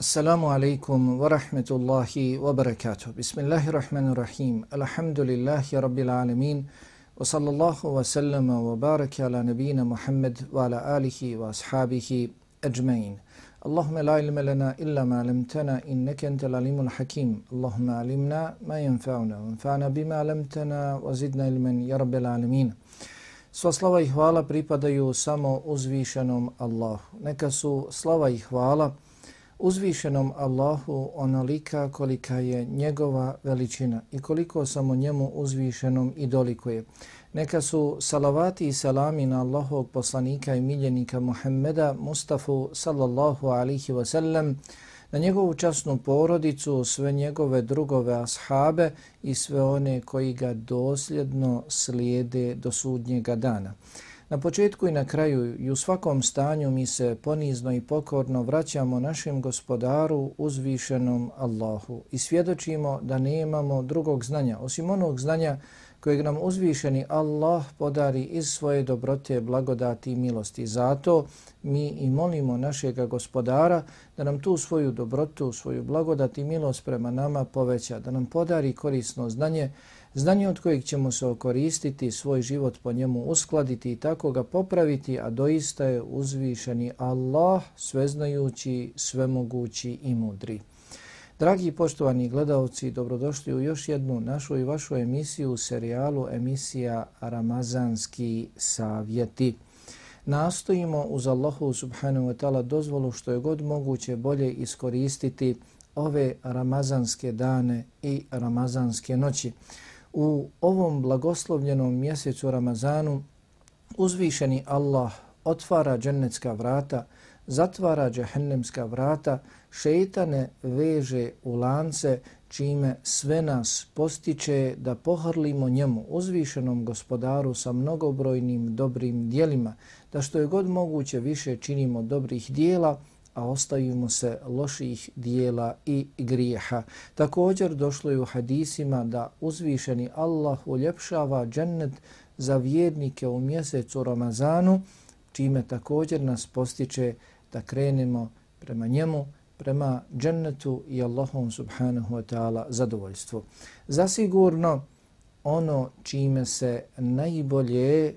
Assalamu alaikum wa rahmetullahi wa barakatuh. Bismillahirrahmanirrahim. Alhamdulillahi rabbil alamin. Wa sallallahu wa sallama wa baraka ala nabina Muhammad wa ala alihi wa ashabihi ajmain. Allahumma la ilma lana illa ma alamtana innaka antal alimul hakim. Allahumma alimna ma yanfa'una wa anfa'na bima alamtana wa zidna ilman ya rabbil alamin. Sva slava i hvala pripadaju samo uzvišenom Allahu. Neka su slava i hvala uzvišenom Allahu onolika kolika je njegova veličina i koliko samo njemu uzvišenom i dolikuje. Neka su salavati i salami na Allahovog poslanika i miljenika Muhammeda Mustafa sallallahu alihi wasallam, na njegovu časnu porodicu, sve njegove drugove ashabe i sve one koji ga dosljedno slijede do sudnjega dana. Na početku i na kraju i u svakom stanju mi se ponizno i pokorno vraćamo našem gospodaru uzvišenom Allahu i svjedočimo da nemamo drugog znanja osim onog znanja kojeg nam uzvišeni Allah podari iz svoje dobrote, blagodati i milosti. Zato mi i molimo našeg gospodara da nam tu svoju dobrotu, svoju blagodati i milost prema nama poveća, da nam podari korisno znanje, znanje od kojeg ćemo se okoristiti, svoj život po njemu uskladiti i tako ga popraviti, a doista je uzvišeni Allah, sveznajući, svemogući i mudri. Dragi i poštovani gledalci, dobrodošli u još jednu našu i vašu emisiju, serijalu emisija Ramazanski savjeti. Nastojimo uz Allahu subhanahu wa ta'ala dozvolu što je god moguće bolje iskoristiti ove ramazanske dane i ramazanske noći u ovom blagoslovljenom mjesecu Ramazanu uzvišeni Allah otvara džennetska vrata, zatvara džehennemska vrata, šeitane veže u lance, čime sve nas postiče da pohrlimo njemu, uzvišenom gospodaru sa mnogobrojnim dobrim dijelima, da što je god moguće više činimo dobrih dijela, a ostavimo se loših dijela i grijeha. Također došlo je u hadisima da uzvišeni Allah uljepšava džennet za vjernike u mjesecu Ramazanu, čime također nas postiče da krenemo prema njemu, prema džennetu i Allahom subhanahu wa ta'ala zadovoljstvu. Zasigurno ono čime se najbolje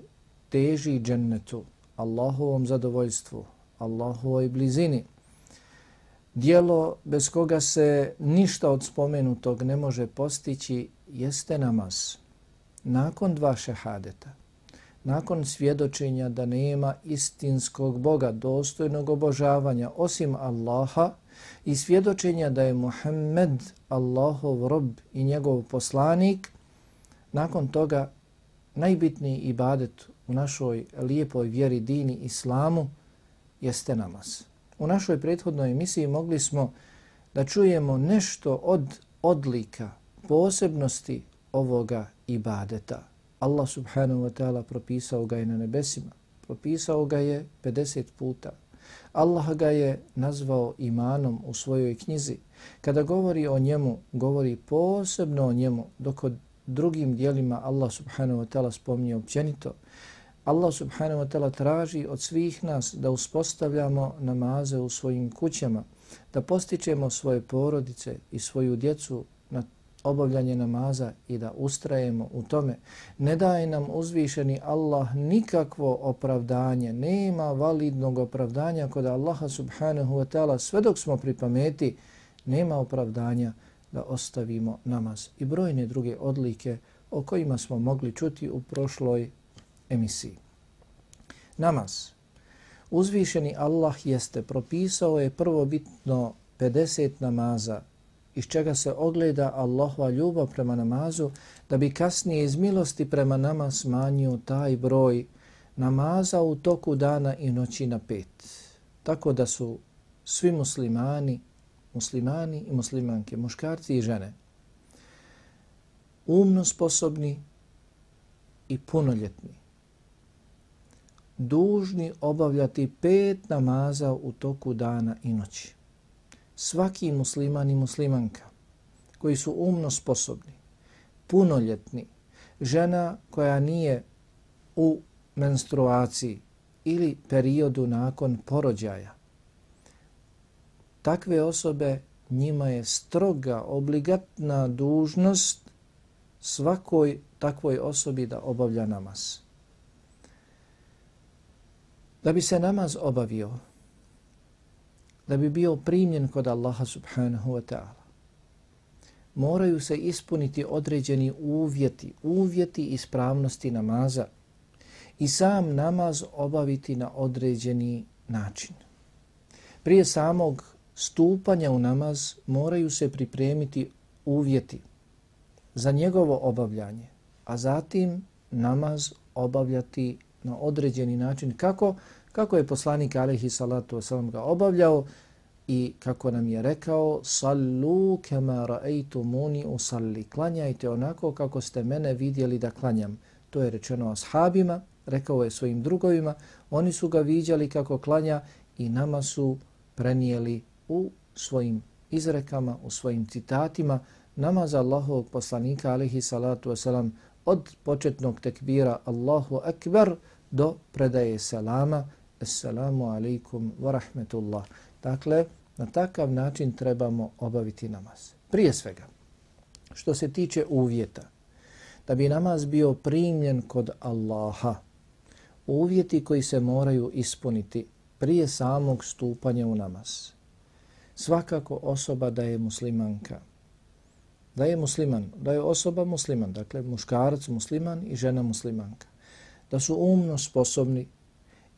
teži džennetu, Allahovom zadovoljstvu, Allahovoj blizini. Dijelo bez koga se ništa od spomenutog ne može postići jeste namaz. Nakon dva šehadeta, nakon svjedočenja da nema istinskog Boga, dostojnog obožavanja osim Allaha i svjedočenja da je Muhammed Allahov rob i njegov poslanik, nakon toga najbitniji ibadet u našoj lijepoj vjeri dini islamu jeste namaz. U našoj prethodnoj emisiji mogli smo da čujemo nešto od odlika, posebnosti ovoga ibadeta. Allah subhanahu wa ta'ala propisao ga je na nebesima, propisao ga je 50 puta. Allah ga je nazvao imanom u svojoj knjizi. Kada govori o njemu, govori posebno o njemu, dok od drugim dijelima Allah subhanahu wa ta'ala spominje općenito. Allah subhanahu wa ta'ala traži od svih nas da uspostavljamo namaze u svojim kućama, da postičemo svoje porodice i svoju djecu na obavljanje namaza i da ustrajemo u tome. Ne daje nam uzvišeni Allah nikakvo opravdanje, nema validnog opravdanja kod Allaha subhanahu wa ta'ala. Sve dok smo pri pameti, nema opravdanja da ostavimo namaz. I brojne druge odlike o kojima smo mogli čuti u prošloj emisiji. Namaz. Uzvišeni Allah jeste propisao je prvo bitno 50 namaza iz čega se ogleda Allahova ljubav prema namazu da bi kasnije iz milosti prema nama smanjio taj broj namaza u toku dana i noći na pet. Tako da su svi muslimani, muslimani i muslimanke, muškarci i žene, umno sposobni i punoljetni dužni obavljati pet namaza u toku dana i noći. Svaki musliman i muslimanka koji su umno sposobni, punoljetni, žena koja nije u menstruaciji ili periodu nakon porođaja, takve osobe njima je stroga, obligatna dužnost svakoj takvoj osobi da obavlja namaz. Da bi se namaz obavio, da bi bio primljen kod Allaha subhanahu wa ta'ala, moraju se ispuniti određeni uvjeti, uvjeti ispravnosti namaza i sam namaz obaviti na određeni način. Prije samog stupanja u namaz moraju se pripremiti uvjeti za njegovo obavljanje, a zatim namaz obavljati na određeni način kako kako je poslanik alaihi salatu wasalam ga obavljao i kako nam je rekao sallu kama ra'aytumuni usalli. Klanjajte onako kako ste mene vidjeli da klanjam. To je rečeno ashabima rekao je svojim drugovima oni su ga viđali kako klanja i nama su prenijeli u svojim izrekama u svojim citatima namaz Allahovog poslanika alejhi salatu wasalam od početnog tekbira Allahu akbar do predaje selama Assalamu alaikum wa rahmetullah. Dakle, na takav način trebamo obaviti namaz. Prije svega, što se tiče uvjeta, da bi namaz bio primljen kod Allaha, uvjeti koji se moraju ispuniti prije samog stupanja u namaz. Svakako osoba da je muslimanka, da je musliman, da je osoba musliman, dakle muškarac musliman i žena muslimanka, da su umno sposobni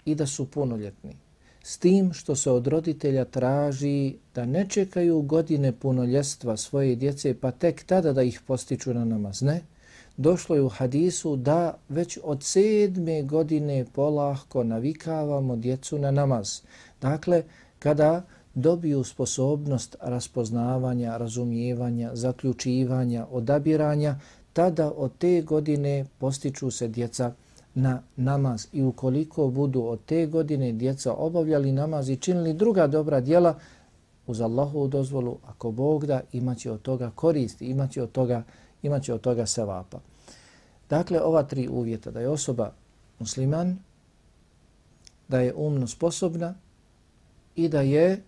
i da su punoljetni. S tim što se od roditelja traži da ne čekaju godine punoljestva svoje djece pa tek tada da ih postiču na namaz. Ne. Došlo je u hadisu da već od sedme godine polahko navikavamo djecu na namaz. Dakle, kada dobiju sposobnost raspoznavanja, razumijevanja, zaključivanja, odabiranja, tada od te godine postiču se djeca na namaz i ukoliko budu od te godine djeca obavljali namaz i činili druga dobra djela, uz Allahovu dozvolu, ako Bog da, imaće od toga koristi, imaće od toga, imaće od toga sevapa. Dakle, ova tri uvjeta, da je osoba musliman, da je umno sposobna i da je,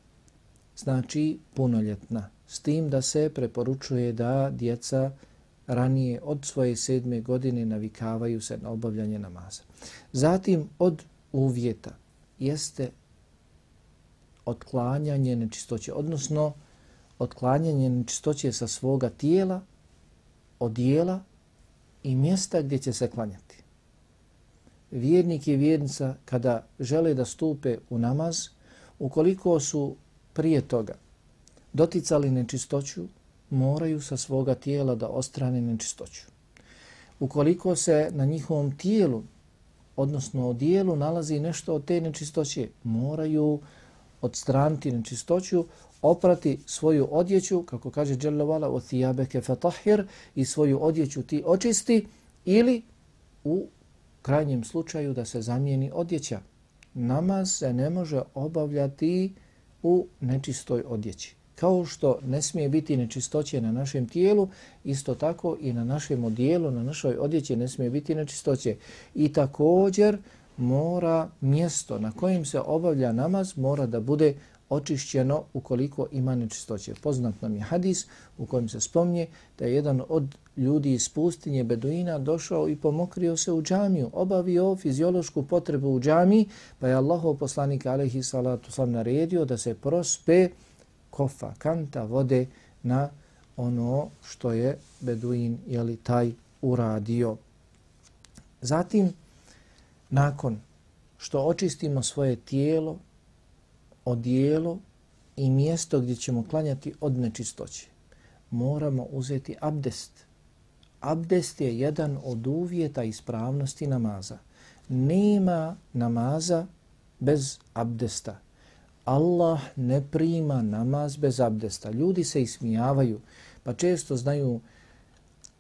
znači, punoljetna. S tim da se preporučuje da djeca ranije od svoje sedme godine navikavaju se na obavljanje namaza. Zatim od uvjeta jeste otklanjanje nečistoće, odnosno otklanjanje nečistoće sa svoga tijela, odijela i mjesta gdje će se klanjati. Vjernik i vjernica kada žele da stupe u namaz, ukoliko su prije toga doticali nečistoću, moraju sa svoga tijela da ostrane nečistoću. Ukoliko se na njihovom tijelu, odnosno odijelu, dijelu, nalazi nešto od te nečistoće, moraju odstraniti nečistoću, oprati svoju odjeću, kako kaže Đelevala, o thijabeke fatahir, i svoju odjeću ti očisti, ili u krajnjem slučaju da se zamijeni odjeća. Namaz se ne može obavljati u nečistoj odjeći. Kao što ne smije biti nečistoće na našem tijelu, isto tako i na našem odijelu, na našoj odjeći ne smije biti nečistoće. I također mora mjesto na kojem se obavlja namaz mora da bude očišćeno ukoliko ima nečistoće. Poznat nam je hadis u kojem se spomnje da je jedan od ljudi iz pustinje Beduina došao i pomokrio se u džamiju, obavio fiziološku potrebu u džamiji, pa je Allahov poslanik alaihi salatu sam naredio da se prospe kofa, kanta vode na ono što je Beduin jeli, taj uradio. Zatim, nakon što očistimo svoje tijelo, odijelo i mjesto gdje ćemo klanjati od nečistoće, moramo uzeti abdest. Abdest je jedan od uvjeta ispravnosti namaza. Nema namaza bez abdesta. Allah ne prima namaz bez abdesta. Ljudi se ismijavaju, pa često znaju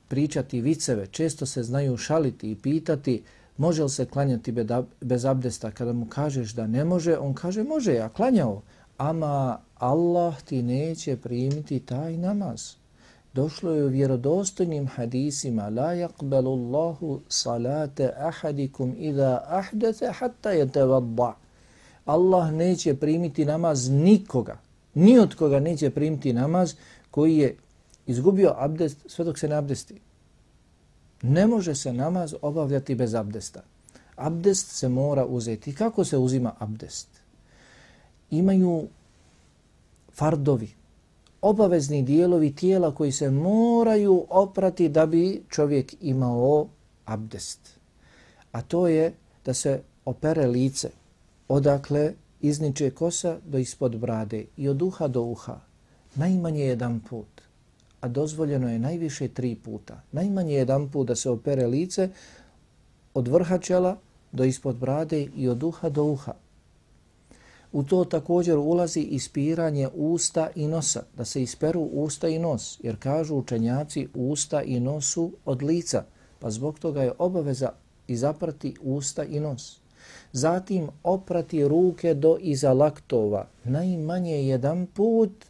pričati viceve, često se znaju šaliti i pitati može li se klanjati bez abdesta. Kada mu kažeš da ne može, on kaže može, ja klanjao. Ama Allah ti neće primiti taj namaz. Došlo je u vjerodostojnim hadisima la yaqbalu Allahu salate ahadikum idha ahdatha hatta yatawadda. Allah neće primiti namaz nikoga, Ni od koga neće primiti namaz koji je izgubio abdest sve dok se ne abdesti. Ne može se namaz obavljati bez abdesta. Abdest se mora uzeti. Kako se uzima abdest? Imaju fardovi, obavezni dijelovi tijela koji se moraju oprati da bi čovjek imao abdest. A to je da se opere lice odakle izniče kosa do ispod brade i od uha do uha. Najmanje jedan put, a dozvoljeno je najviše tri puta. Najmanje jedan put da se opere lice od vrha čela do ispod brade i od uha do uha. U to također ulazi ispiranje usta i nosa, da se isperu usta i nos, jer kažu učenjaci usta i nosu od lica, pa zbog toga je obaveza izaprati usta i nos. Zatim oprati ruke do iza laktova, najmanje jedan put,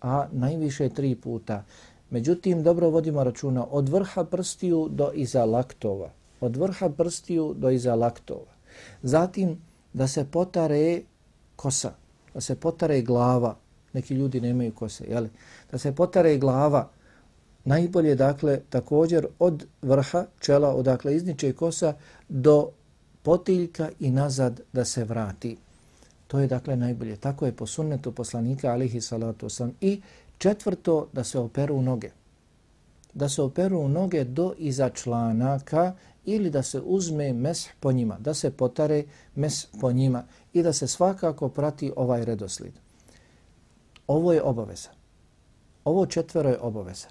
a najviše tri puta. Međutim, dobro vodimo računa od vrha prstiju do iza laktova. Od vrha prstiju do iza laktova. Zatim da se potare kosa, da se potare glava, neki ljudi nemaju kose, jeli? da se potare glava, najbolje dakle također od vrha čela, odakle izniče kosa, do potiljka i nazad da se vrati. To je dakle najbolje. Tako je po sunnetu poslanika alihi salatu sam. I četvrto, da se operu noge. Da se operu noge do iza članaka ili da se uzme mes po njima, da se potare mes po njima i da se svakako prati ovaj redoslijed. Ovo je obaveza. Ovo četvero je obaveza.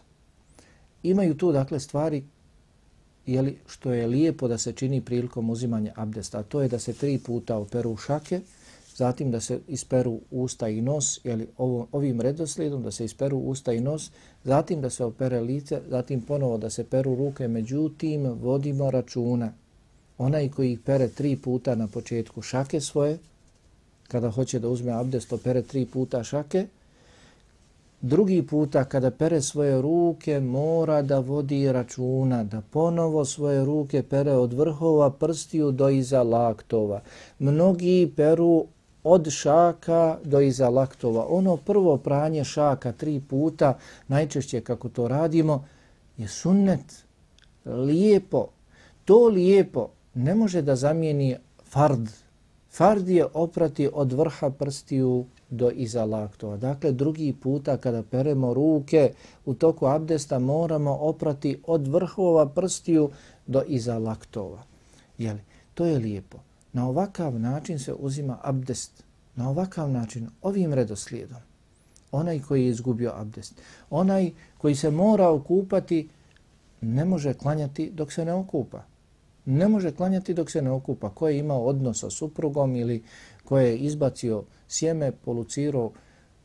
Imaju tu dakle stvari jeli, što je lijepo da se čini prilikom uzimanja abdesta, a to je da se tri puta operu šake, zatim da se isperu usta i nos, jeli, ovo, ovim redoslijedom da se isperu usta i nos, zatim da se opere lice, zatim ponovo da se peru ruke, međutim vodimo računa. Onaj koji ih pere tri puta na početku šake svoje, kada hoće da uzme abdest, opere tri puta šake, drugi puta kada pere svoje ruke mora da vodi računa, da ponovo svoje ruke pere od vrhova prstiju do iza laktova. Mnogi peru od šaka do iza laktova. Ono prvo pranje šaka tri puta, najčešće kako to radimo, je sunnet. Lijepo. To lijepo ne može da zamijeni fard. Fard je oprati od vrha prstiju do iza laktova. Dakle, drugi puta kada peremo ruke u toku abdesta moramo oprati od vrhova prstiju do iza laktova. Jeli? To je lijepo. Na ovakav način se uzima abdest. Na ovakav način, ovim redoslijedom. Onaj koji je izgubio abdest. Onaj koji se mora okupati ne može klanjati dok se ne okupa. Ne može klanjati dok se ne okupa. Ko je imao odnos sa suprugom ili koje je izbacio sjeme, polucirao,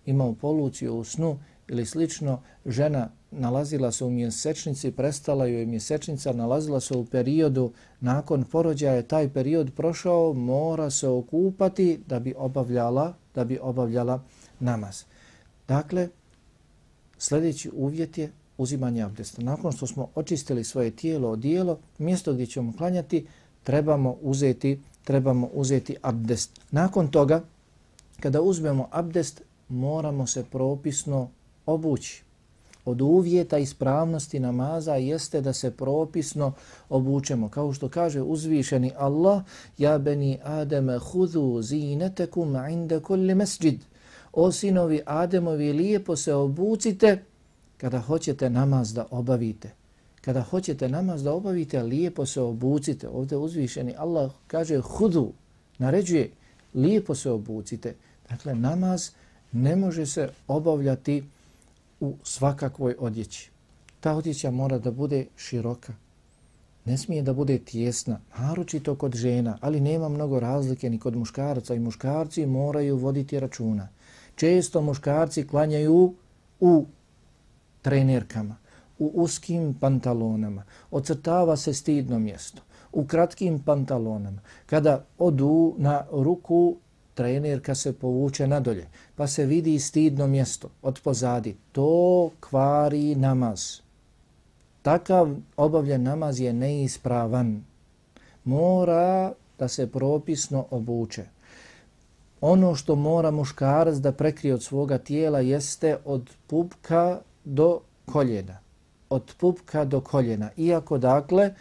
imao poluciju u snu ili slično, žena nalazila se u mjesečnici, prestala joj mjesečnica, nalazila se u periodu nakon porođaja, taj period prošao, mora se okupati da bi obavljala, da bi obavljala namaz. Dakle, sljedeći uvjet je uzimanje abdesta. Nakon što smo očistili svoje tijelo od dijelo, mjesto gdje ćemo klanjati, trebamo uzeti, trebamo uzeti abdest. Nakon toga, kada uzmemo abdest, moramo se propisno obući. Od uvjeta ispravnosti namaza jeste da se propisno obučemo. Kao što kaže uzvišeni Allah, ja beni Ademe hudu zinetekum inda kulli mesđid. O sinovi Ademovi, lijepo se obucite kada hoćete namaz da obavite. Kada hoćete namaz da obavite, lijepo se obucite. Ovdje uzvišeni Allah kaže hudu, naređuje, lijepo se obucite. Dakle, namaz ne može se obavljati u svakakvoj odjeći. Ta odjeća mora da bude široka. Ne smije da bude tjesna, naročito kod žena, ali nema mnogo razlike ni kod muškaraca i muškarci moraju voditi računa. Često muškarci klanjaju u trenerkama, u uskim pantalonama, ocrtava se stidno mjesto, u kratkim pantalonama. Kada odu na ruku trenerka se povuče nadolje, pa se vidi stidno mjesto od pozadi. To kvari namaz. Takav obavljen namaz je neispravan. Mora da se propisno obuče. ono što mora muškarac da prekrije od svoga tijela jeste od pupka do koljena. Od pupka do koljena. Iako dakle,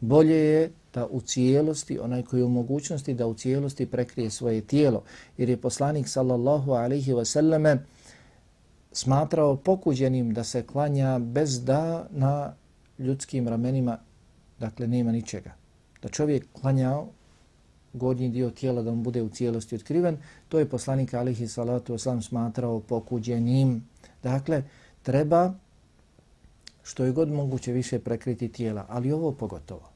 bolje je da u cijelosti, onaj koji je u mogućnosti da u cijelosti prekrije svoje tijelo. Jer je poslanik sallallahu alaihi wasallame smatrao pokuđenim da se klanja bez da na ljudskim ramenima, dakle nema ničega. Da čovjek klanjao gornji dio tijela da mu bude u cijelosti otkriven, to je poslanik alihi salatu wasalam smatrao pokuđenim. Dakle, treba što je god moguće više prekriti tijela, ali ovo pogotovo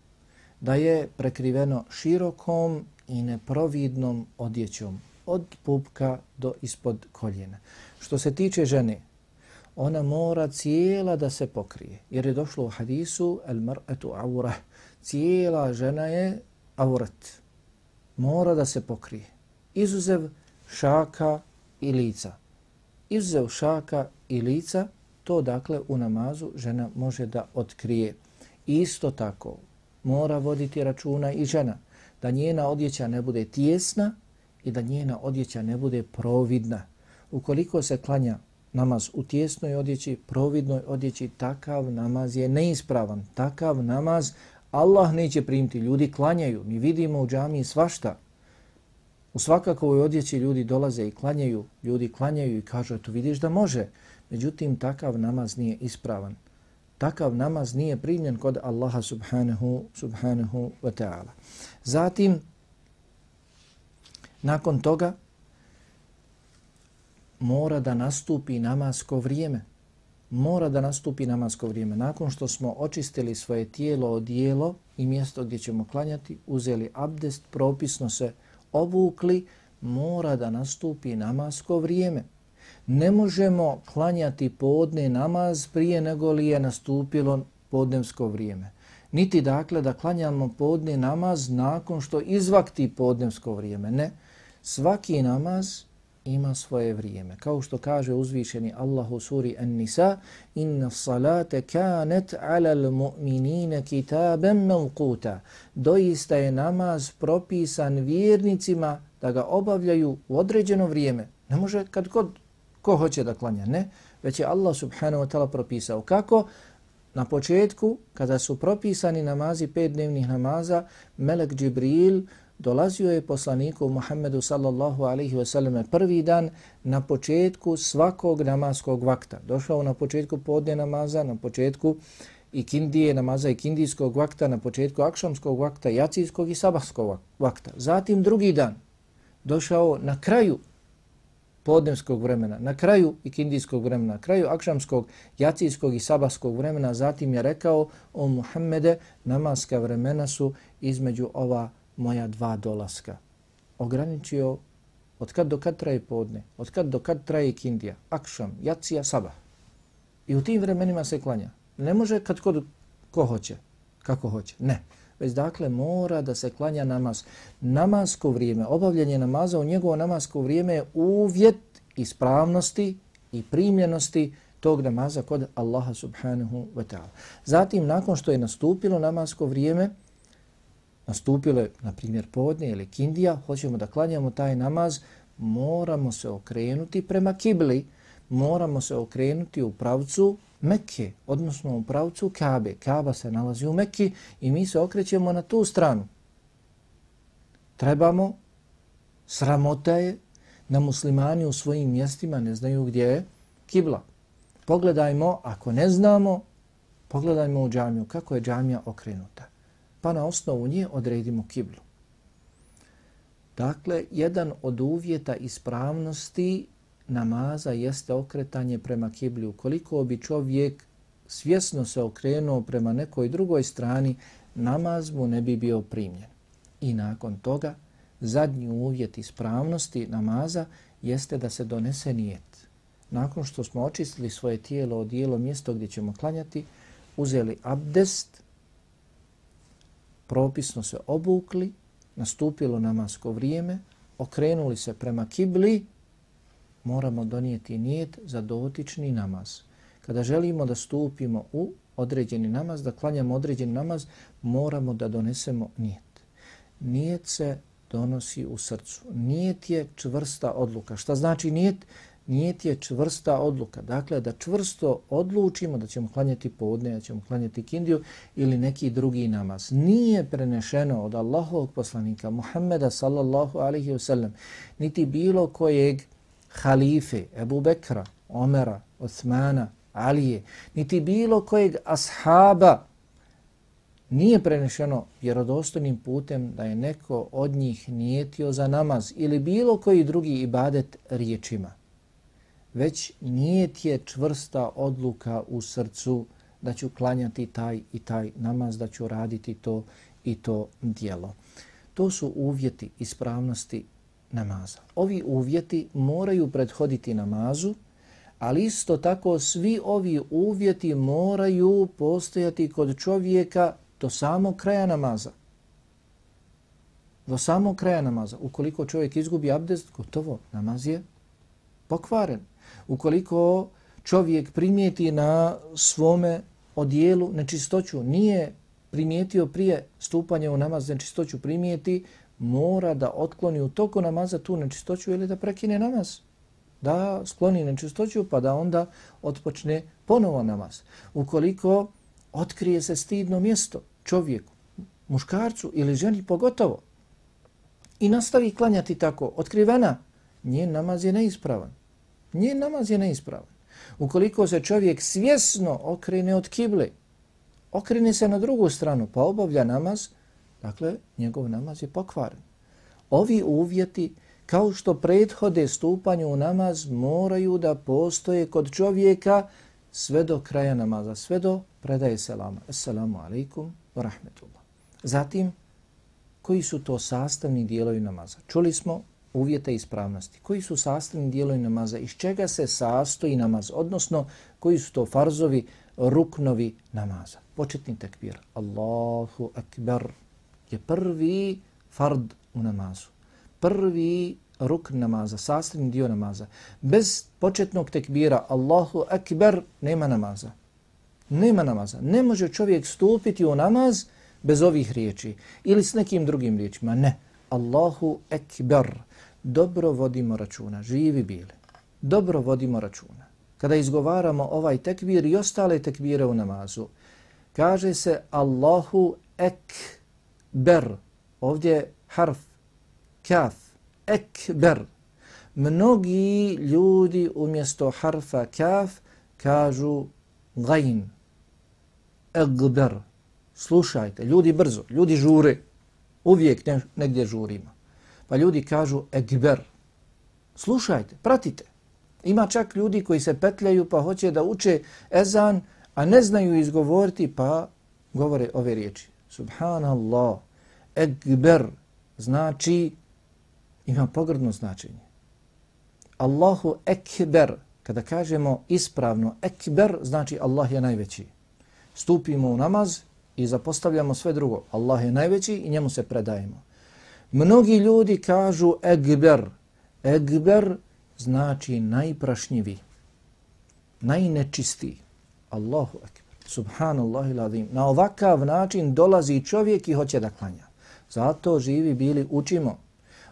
da je prekriveno širokom i neprovidnom odjećom od pupka do ispod koljena. Što se tiče žene, ona mora cijela da se pokrije. Jer je došlo u hadisu el mar'atu aura. Cijela žena je aurat. Mora da se pokrije. Izuzev šaka i lica. Izuzev šaka i lica, to dakle u namazu žena može da otkrije. Isto tako, mora voditi računa i žena da njena odjeća ne bude tijesna i da njena odjeća ne bude providna. Ukoliko se klanja namaz u tijesnoj odjeći, providnoj odjeći, takav namaz je neispravan. Takav namaz Allah neće primiti. Ljudi klanjaju. Mi vidimo u džamiji svašta. U svakakovoj odjeći ljudi dolaze i klanjaju. Ljudi klanjaju i kažu, eto vidiš da može. Međutim, takav namaz nije ispravan takav namaz nije primljen kod Allaha subhanahu, subhanahu wa ta'ala. Zatim, nakon toga, mora da nastupi namasko vrijeme. Mora da nastupi namasko vrijeme. Nakon što smo očistili svoje tijelo od dijelo i mjesto gdje ćemo klanjati, uzeli abdest, propisno se obukli, mora da nastupi namasko vrijeme ne možemo klanjati podne namaz prije nego li je nastupilo podnevsko vrijeme. Niti dakle da klanjamo podne namaz nakon što izvakti podnevsko vrijeme. Ne, svaki namaz ima svoje vrijeme. Kao što kaže uzvišeni Allah u suri An-Nisa, inna salate kanet alal mu'minine kitaben mevkuta. Doista je namaz propisan vjernicima da ga obavljaju u određeno vrijeme. Ne može kad god ko hoće da klanja, ne, već je Allah subhanahu wa ta'ala propisao kako na početku, kada su propisani namazi pet dnevnih namaza, Melek Džibril dolazio je poslaniku Muhammedu sallallahu alaihi wa selleme prvi dan na početku svakog namaskog vakta. Došao na početku podne namaza, na početku i kindije namaza i kindijskog vakta, na početku akšamskog vakta, jacijskog i sabahskog vakta. Zatim drugi dan došao na kraju podnevskog vremena, na kraju ikindijskog vremena, na kraju akšamskog, jacijskog i sabahskog vremena, zatim je rekao o Muhammede, namaska vremena su između ova moja dva dolaska. Ograničio od kad do kad traje podne, od kad do kad traje ikindija, akšam, jacija, sabah. I u tim vremenima se klanja. Ne može kad kod ko hoće, kako hoće, ne već dakle mora da se klanja namaz. Namasko vrijeme, obavljanje namaza u njegovo namasko vrijeme je uvjet ispravnosti i primljenosti tog namaza kod Allaha subhanahu wa ta'ala. Zatim, nakon što je nastupilo namasko vrijeme, nastupilo je, na primjer, podne ili kindija, hoćemo da klanjamo taj namaz, moramo se okrenuti prema kibli, moramo se okrenuti u pravcu Mekke, odnosno u pravcu Kabe. Kaba se nalazi u Mekki i mi se okrećemo na tu stranu. Trebamo, sramota je na muslimani u svojim mjestima ne znaju gdje je kibla. Pogledajmo, ako ne znamo, pogledajmo u džamiju kako je džamija okrenuta. Pa na osnovu nje odredimo kiblu. Dakle, jedan od uvjeta ispravnosti namaza jeste okretanje prema kibli. Ukoliko bi čovjek svjesno se okrenuo prema nekoj drugoj strani, namaz mu ne bi bio primljen. I nakon toga, zadnji uvjet ispravnosti namaza jeste da se donese nijet. Nakon što smo očistili svoje tijelo od dijelo mjesto gdje ćemo klanjati, uzeli abdest, propisno se obukli, nastupilo namasko vrijeme, okrenuli se prema kibli, moramo donijeti nijet za dotični namaz. Kada želimo da stupimo u određeni namaz, da klanjamo određeni namaz, moramo da donesemo nijet. Nijet se donosi u srcu. Nijet je čvrsta odluka. Šta znači nijet? Nijet je čvrsta odluka. Dakle, da čvrsto odlučimo da ćemo klanjati podne, da ćemo klanjati kindiju ili neki drugi namaz. Nije prenešeno od Allahovog poslanika Muhammeda sallallahu alaihi wasallam niti bilo kojeg halife, Ebu Bekra, Omera, Osmana, Alije, niti bilo kojeg ashaba nije prenešeno vjerodostojnim putem da je neko od njih nijetio za namaz ili bilo koji drugi ibadet riječima. Već nijet je čvrsta odluka u srcu da ću klanjati taj i taj namaz, da ću raditi to i to dijelo. To su uvjeti ispravnosti namaza. Ovi uvjeti moraju prethoditi namazu, ali isto tako svi ovi uvjeti moraju postojati kod čovjeka do samog kraja namaza. Do samog kraja namaza. Ukoliko čovjek izgubi abdest, gotovo, namaz je pokvaren. Ukoliko čovjek primijeti na svome odijelu nečistoću, nije primijetio prije stupanja u namaz nečistoću primijeti, mora da otkloni u toku namaza tu nečistoću ili da prekine namaz. Da skloni nečistoću pa da onda otpočne ponovo namaz. Ukoliko otkrije se stidno mjesto, čovjeku, muškarcu ili ženi pogotovo i nastavi klanjati tako, otkrivena, njen namaz je neispravan. Njen namaz je neispravan. Ukoliko se čovjek svjesno okrene od kible, okrene se na drugu stranu pa obavlja namaz, dakle, njegov namaz je pokvaren. Ovi uvjeti, kao što prethode stupanju u namaz, moraju da postoje kod čovjeka sve do kraja namaza, sve do predaje selama. Assalamu alaikum wa rahmetullah. Zatim, koji su to sastavni dijelovi namaza? Čuli smo uvjete ispravnosti. Koji su sastavni dijelovi namaza? Iz čega se sastoji namaz? Odnosno, koji su to farzovi, ruknovi namaza? Početni tekbir. Allahu akbar je prvi fard u namazu. Prvi ruk namaza, sastavni dio namaza. Bez početnog tekbira Allahu akbar nema namaza. Nema namaza. Ne može čovjek stupiti u namaz bez ovih riječi ili s nekim drugim riječima. Ne. Allahu ekber. Dobro vodimo računa. Živi bili. Dobro vodimo računa. Kada izgovaramo ovaj tekbir i ostale tekbire u namazu, kaže se Allahu ekber. Ovdje harf kaf. Ekber. Mnogi ljudi umjesto harfa kaf kažu gajn egber. Slušajte, ljudi brzo, ljudi žure. Uvijek ne, negdje žurimo. Pa ljudi kažu egber. Slušajte, pratite. Ima čak ljudi koji se petljaju pa hoće da uče ezan, a ne znaju izgovoriti pa govore ove riječi. Subhanallah, Ekber znači, ima pogrdno značenje. Allahu ekber, kada kažemo ispravno, ekber znači Allah je najveći stupimo u namaz i zapostavljamo sve drugo. Allah je najveći i njemu se predajemo. Mnogi ljudi kažu egber. Egber znači najprašnjivi, najnečistiji. Allahu ekber. Subhanallah iladim. Na ovakav način dolazi čovjek i hoće da klanja. Zato živi bili učimo.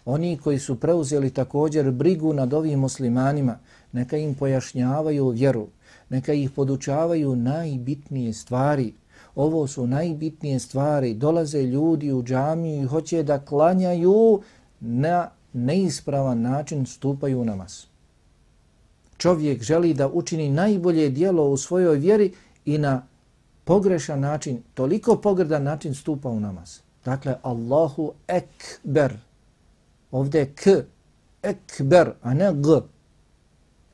Oni koji su preuzeli također brigu nad ovim muslimanima, neka im pojašnjavaju vjeru, neka ih podučavaju najbitnije stvari. Ovo su najbitnije stvari. Dolaze ljudi u džamiju i hoće da klanjaju na neispravan način stupaju u namaz. Čovjek želi da učini najbolje dijelo u svojoj vjeri i na pogrešan način, toliko pogrdan način stupa u namaz. Dakle, Allahu ekber. Ovdje je k, ekber, a ne g.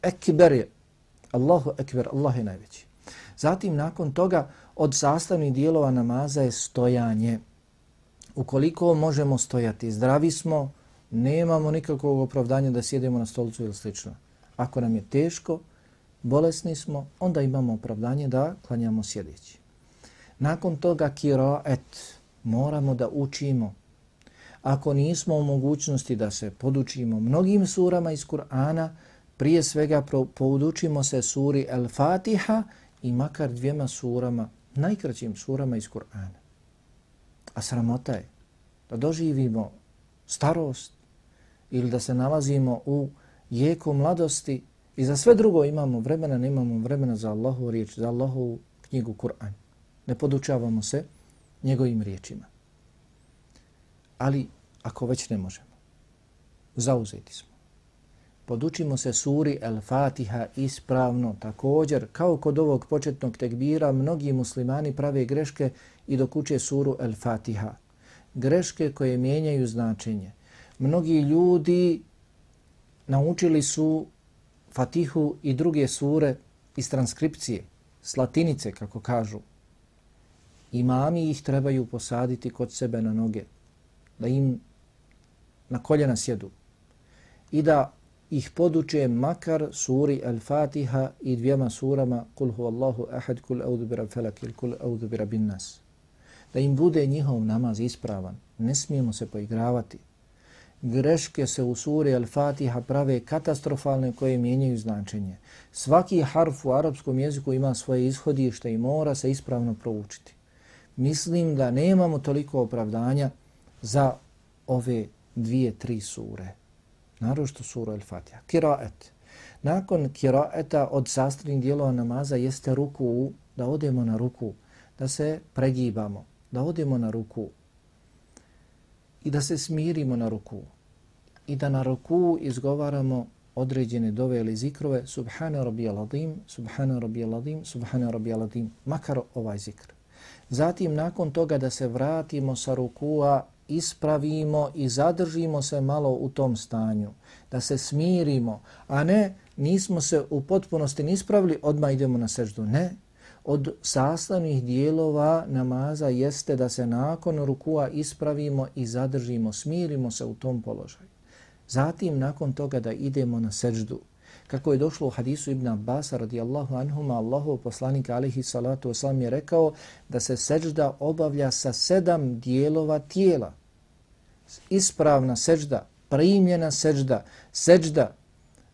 Ekber je Allahu ekber, Allah je najveći. Zatim nakon toga od sastavnih dijelova namaza je stojanje. Ukoliko možemo stojati, zdravi smo, nemamo nikakvog opravdanja da sjedemo na stolicu ili slično. Ako nam je teško, bolesni smo, onda imamo opravdanje da klanjamo sjedeći. Nakon toga kiraet, moramo da učimo. Ako nismo u mogućnosti da se podučimo mnogim surama iz Kur'ana, prije svega podučimo se suri El-Fatiha i makar dvijema surama, najkraćim surama iz Kur'ana. A sramota je da doživimo starost ili da se nalazimo u jeku mladosti i za sve drugo imamo vremena, nemamo vremena za Allahu riječ, za Allahu knjigu Kur'an. Ne podučavamo se njegovim riječima. Ali ako već ne možemo, zauzeti smo. Podučimo se suri El-Fatiha ispravno. Također, kao kod ovog početnog tekbira, mnogi muslimani prave greške i dok uče suru El-Fatiha. Greške koje mijenjaju značenje. Mnogi ljudi naučili su Fatihu i druge sure iz transkripcije, s latinice, kako kažu. Imami ih trebaju posaditi kod sebe na noge, da im na koljena sjedu i da ih poduče makar suri Al-Fatiha i dvijema surama Kul hu Allahu ahad, kul audubira felak ili kul audubira bin nas. Da im bude njihov namaz ispravan. Ne smijemo se poigravati. Greške se u suri Al-Fatiha prave katastrofalne koje mijenjaju značenje. Svaki harf u arapskom jeziku ima svoje ishodište i mora se ispravno proučiti. Mislim da nemamo toliko opravdanja za ove dvije, tri sure narošto suru El-Fatiha. Kiraet. Nakon kiraeta od sastavnih dijelova namaza jeste ruku, da odemo na ruku, da se pregibamo, da odemo na ruku i da se smirimo na ruku i da na ruku izgovaramo određene dove ili zikrove Subhana rabija adim, Subhana rabija adim, Subhana rabija adim, makar ovaj zikr. Zatim nakon toga da se vratimo sa rukua ispravimo i zadržimo se malo u tom stanju, da se smirimo, a ne nismo se u potpunosti nispravili, odmah idemo na seždu. Ne, od sastavnih dijelova namaza jeste da se nakon rukua ispravimo i zadržimo, smirimo se u tom položaju. Zatim, nakon toga da idemo na seždu, kako je došlo u hadisu Ibn Abbas radijallahu anhuma, Allahu poslanik alihi salatu wasalam je rekao da se sežda obavlja sa sedam dijelova tijela. Ispravna sežda, primljena sežda, sežda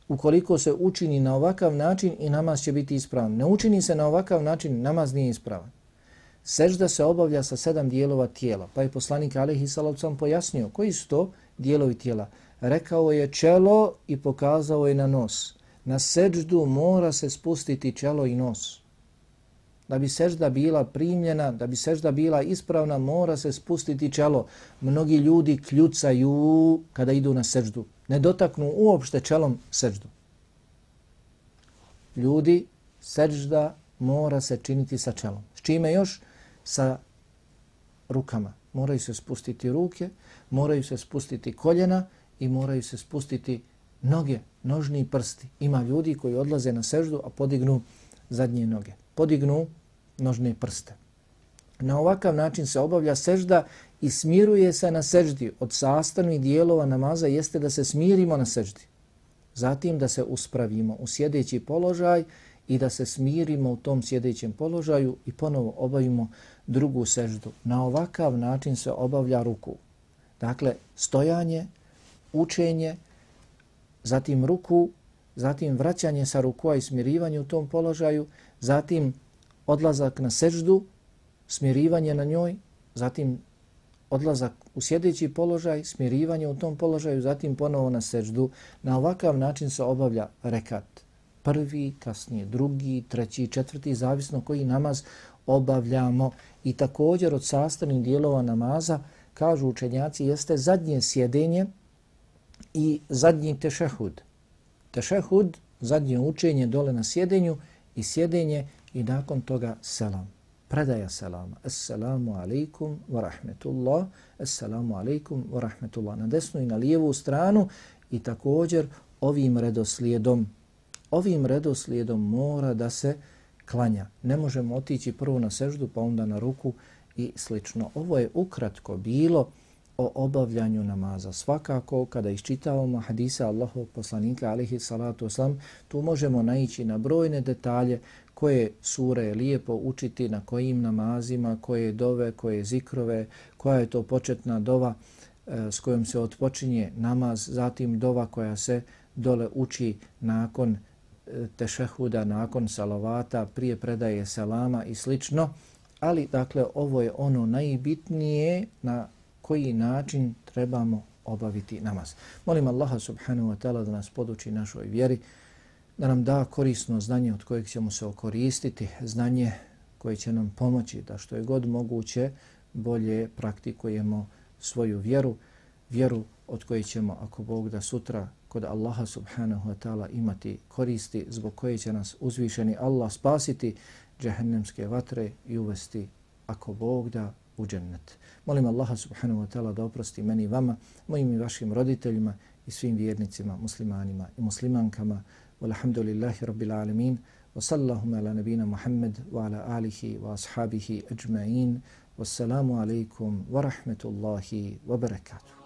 ukoliko se učini na ovakav način i namaz će biti ispravan. Ne učini se na ovakav način, namaz nije ispravan. Sežda se obavlja sa sedam dijelova tijela. Pa je poslanik alihi Salavcom pojasnio koji su to dijelovi tijela. Rekao je čelo i pokazao je na nos na seđdu mora se spustiti čelo i nos. Da bi sežda bila primljena, da bi sežda bila ispravna, mora se spustiti čelo. Mnogi ljudi kljucaju kada idu na seždu. Ne dotaknu uopšte čelom seždu. Ljudi, sežda mora se činiti sa čelom. S čime još? Sa rukama. Moraju se spustiti ruke, moraju se spustiti koljena i moraju se spustiti noge, nožni prsti. Ima ljudi koji odlaze na seždu, a podignu zadnje noge. Podignu nožne prste. Na ovakav način se obavlja sežda i smiruje se na seždi. Od sastavnih dijelova namaza jeste da se smirimo na seždi. Zatim da se uspravimo u sjedeći položaj i da se smirimo u tom sjedećem položaju i ponovo obavimo drugu seždu. Na ovakav način se obavlja ruku. Dakle, stojanje, učenje, zatim ruku, zatim vraćanje sa rukua i smirivanje u tom položaju, zatim odlazak na seždu, smirivanje na njoj, zatim odlazak u sjedeći položaj, smirivanje u tom položaju, zatim ponovo na seždu. Na ovakav način se obavlja rekat. Prvi, kasnije drugi, treći, četvrti, zavisno koji namaz obavljamo. I također od sastavnih dijelova namaza, kažu učenjaci, jeste zadnje sjedenje, i zadnji tešehud. Tešehud, zadnje učenje dole na sjedenju i sjedenje i nakon toga selam. Predaja selama. Assalamu alaikum wa rahmetullah. Assalamu alaikum wa rahmetullah. Na desnu i na lijevu stranu i također ovim redoslijedom. Ovim redoslijedom mora da se klanja. Ne možemo otići prvo na seždu pa onda na ruku i slično. Ovo je ukratko bilo o obavljanju namaza. Svakako, kada iščitavamo hadisa Allahov poslanika, alihi salatu oslam, tu možemo naići na brojne detalje koje sure je lijepo učiti, na kojim namazima, koje dove, koje zikrove, koja je to početna dova e, s kojom se otpočinje namaz, zatim dova koja se dole uči nakon e, tešehuda, nakon salavata, prije predaje selama i slično. Ali, dakle, ovo je ono najbitnije na koji način trebamo obaviti namaz. Molim Allaha subhanahu wa ta'ala da nas poduči našoj vjeri, da nam da korisno znanje od kojeg ćemo se okoristiti, znanje koje će nam pomoći da što je god moguće bolje praktikujemo svoju vjeru, vjeru od koje ćemo, ako Bog da sutra kod Allaha subhanahu wa ta'ala imati koristi, zbog koje će nas uzvišeni Allah spasiti džehennemske vatre i uvesti, ako Bog da, u džennet. Molim Allaha subhanahu wa ta'ala da oprosti meni i vama, mojim i vašim roditeljima i svim vjernicima, muslimanima i muslimankama. Walhamdulillahi rabbil alemin. Wa sallahum ala nabina Muhammed wa ala alihi wa ashabihi ajma'in. Wassalamu alaikum wa rahmetullahi wa barakatuh.